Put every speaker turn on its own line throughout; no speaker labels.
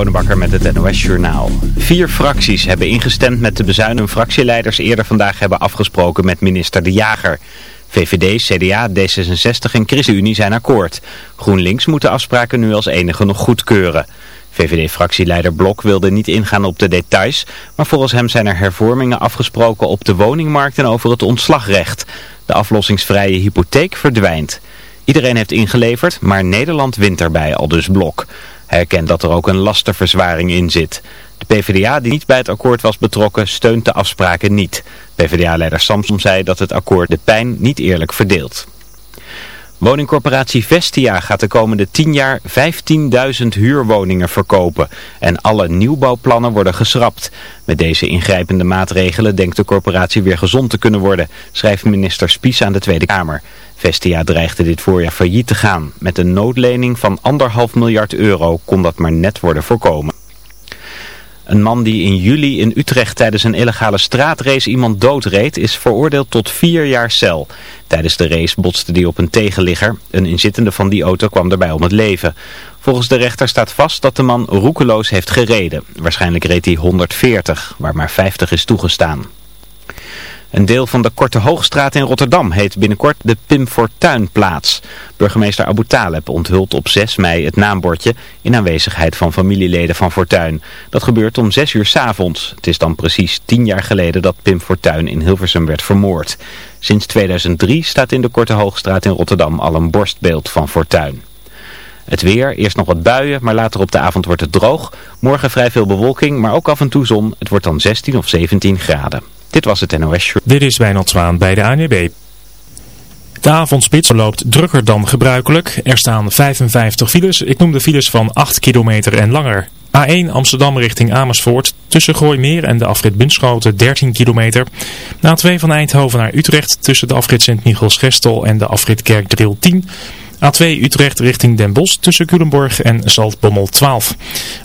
Bonenbakker met het NOS Journaal. Vier fracties hebben ingestemd met de bezuinigen fractieleiders eerder vandaag hebben afgesproken met minister De Jager. VVD, CDA, D66 en ChristenUnie zijn akkoord. GroenLinks moet de afspraken nu als enige nog goedkeuren. VVD-fractieleider Blok wilde niet ingaan op de details, maar volgens hem zijn er hervormingen afgesproken op de woningmarkt en over het ontslagrecht. De aflossingsvrije hypotheek verdwijnt. Iedereen heeft ingeleverd, maar Nederland wint erbij, al dus Blok. Hij erkent dat er ook een lastenverzwaring in zit. De PvdA, die niet bij het akkoord was betrokken, steunt de afspraken niet. PvdA-leider Samsom zei dat het akkoord de pijn niet eerlijk verdeelt. Woningcorporatie Vestia gaat de komende 10 jaar 15.000 huurwoningen verkopen en alle nieuwbouwplannen worden geschrapt. Met deze ingrijpende maatregelen denkt de corporatie weer gezond te kunnen worden, schrijft minister Spies aan de Tweede Kamer. Vestia dreigde dit voorjaar failliet te gaan. Met een noodlening van anderhalf miljard euro kon dat maar net worden voorkomen. Een man die in juli in Utrecht tijdens een illegale straatrace iemand doodreed is veroordeeld tot vier jaar cel. Tijdens de race botste hij op een tegenligger. Een inzittende van die auto kwam daarbij om het leven. Volgens de rechter staat vast dat de man roekeloos heeft gereden. Waarschijnlijk reed hij 140, waar maar 50 is toegestaan. Een deel van de Korte Hoogstraat in Rotterdam heet binnenkort de Pim Fortuynplaats. Burgemeester Abu Taleb onthult op 6 mei het naambordje in aanwezigheid van familieleden van Fortuyn. Dat gebeurt om 6 uur s avonds. Het is dan precies 10 jaar geleden dat Pim Fortuyn in Hilversum werd vermoord. Sinds 2003 staat in de Korte Hoogstraat in Rotterdam al een borstbeeld van Fortuyn. Het weer, eerst nog wat buien, maar later op de avond wordt het droog. Morgen vrij veel bewolking, maar ook af en toe zon. Het wordt dan 16 of 17 graden. Dit was het NOS Show.
Dit is Wijnald Zwaan bij de ANWB. De avondspits loopt drukker dan gebruikelijk. Er staan 55 files. Ik noem de files van 8 kilometer en langer. A1 Amsterdam richting Amersfoort. Tussen Gooimeer en de afrit Bunschoten 13 kilometer. Na A2 van Eindhoven naar Utrecht. Tussen de afrit Sint-Michels-Gestel en de afrit Kerkdriel 10 A2 Utrecht richting Den Bosch tussen Culemborg en Zaltbommel 12.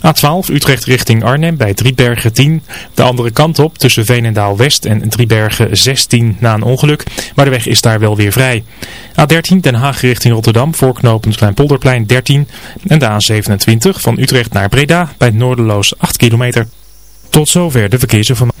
A12 Utrecht richting Arnhem bij Driebergen 10. De andere kant op tussen Veenendaal West en Driebergen 16 na een ongeluk. Maar de weg is daar wel weer vrij. A13 Den Haag richting Rotterdam voorknopend Kleinpolderplein 13. En de A27 van Utrecht naar Breda bij Noorderloos 8 kilometer. Tot zover de verkeersinformatie.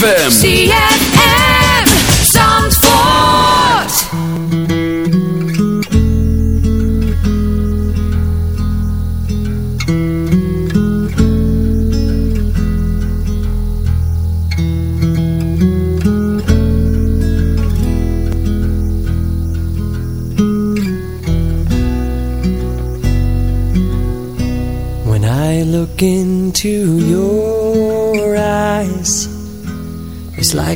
ZFM.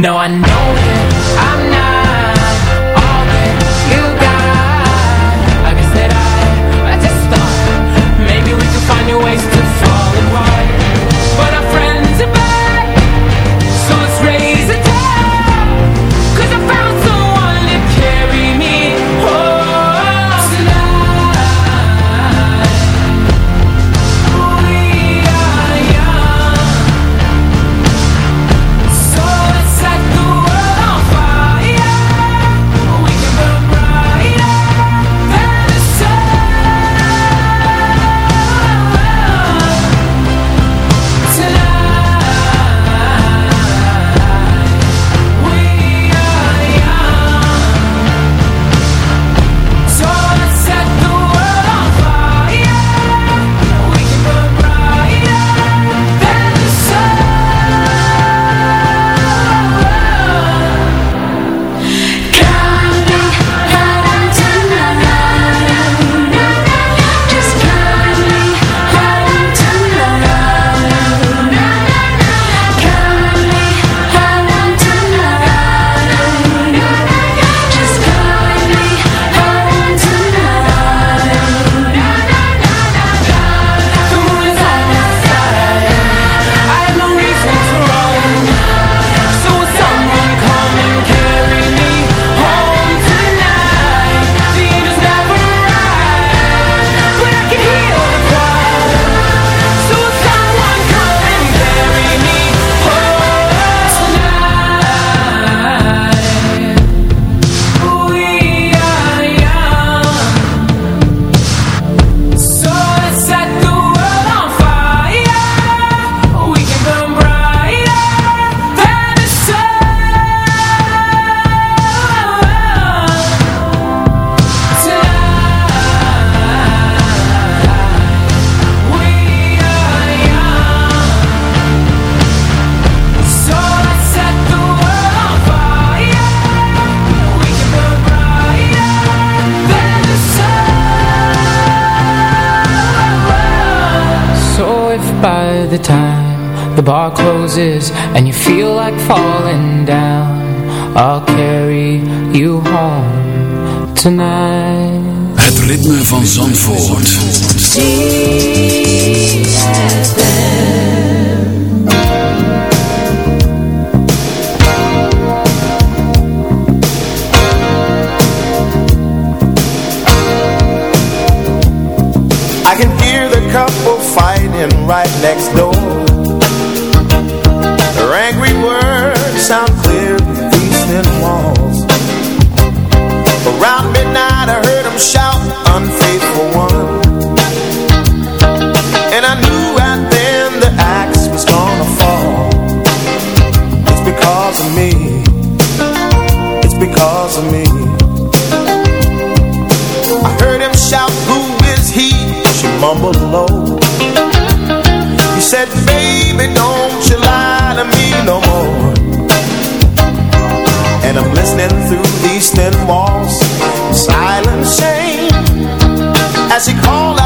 No, I.
Zandvoort.
I can hear the couple fighting right next door.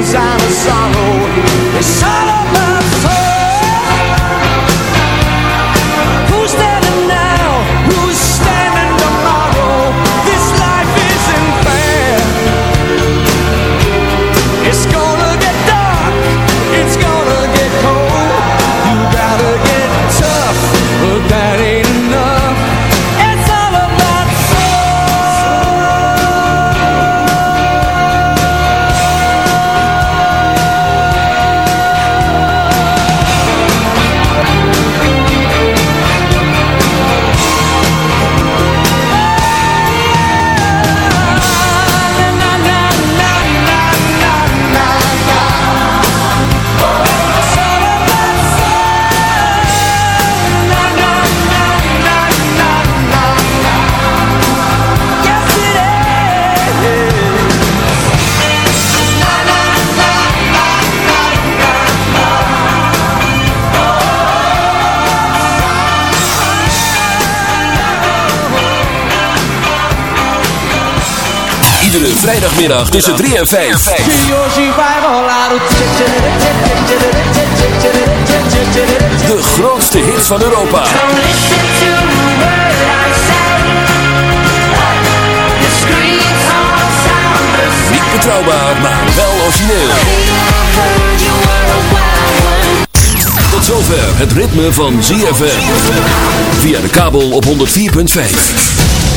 Pains and a sorrow.
Iedere vrijdagmiddag tussen 3 en 5. De grootste hits van Europa. Niet betrouwbaar, maar wel origineel. Tot zover het ritme van ZFM. Via de kabel op 104.5.